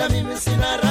también me enseñará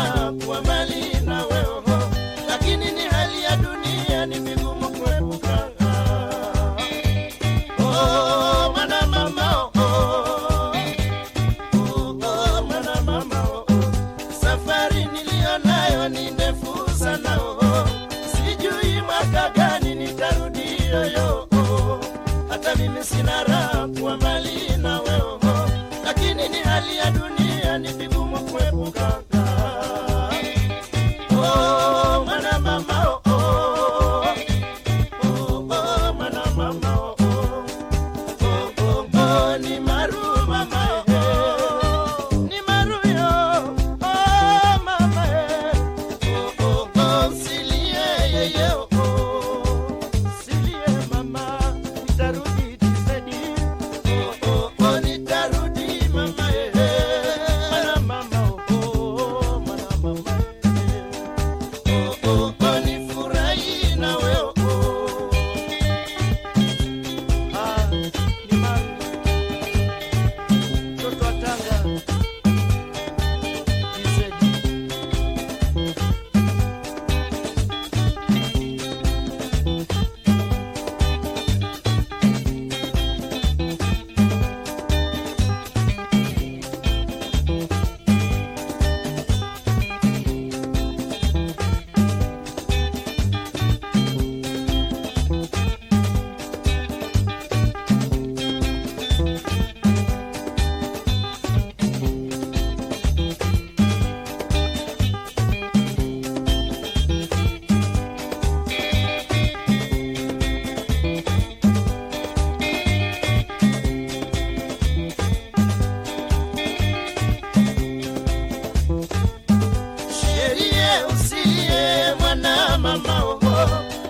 nilie mwana mama ogo,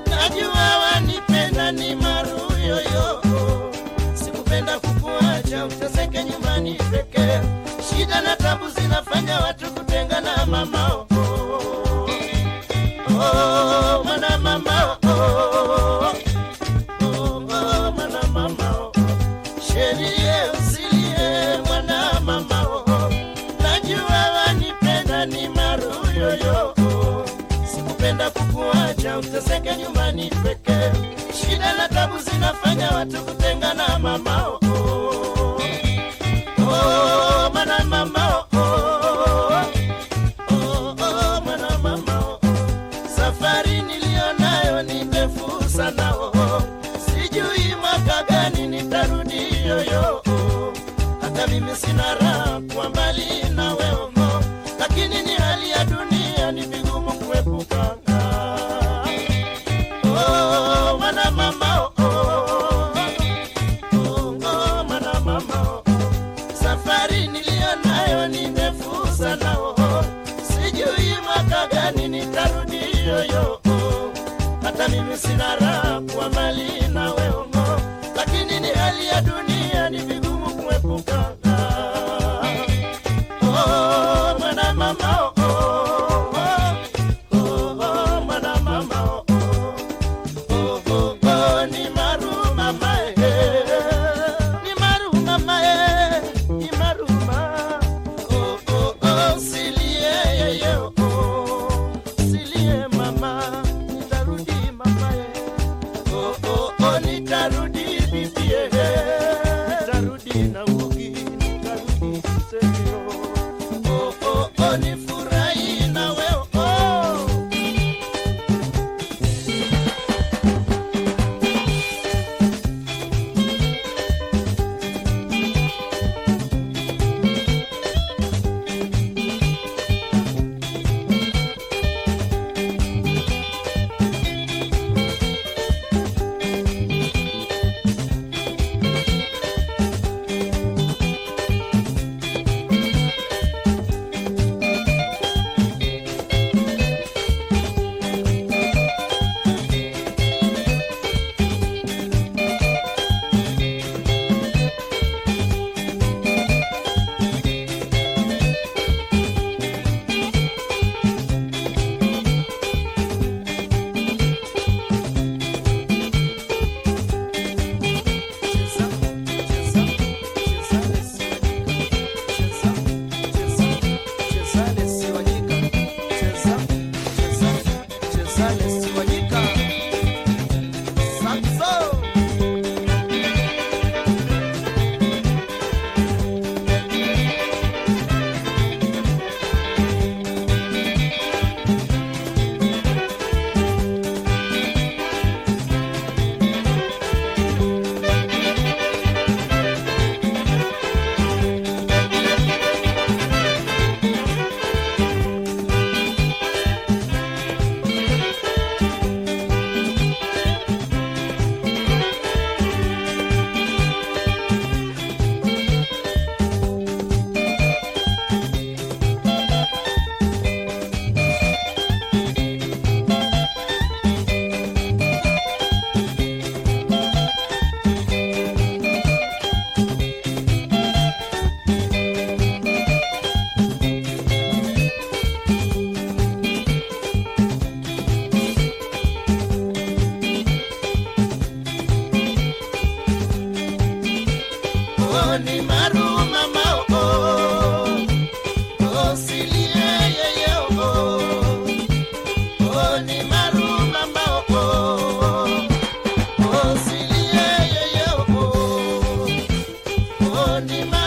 najua wanipenda ni maru yoyo. Sikupenda kukuacha uteseke nyumbani peke, shida na tabu watu kutenga na oh, oh, oh, safari nayo ni sana. Sijui mwaka gani nitarudi yoyo. Hata mimi sina raha kwa mbali na sinarapo amali Onima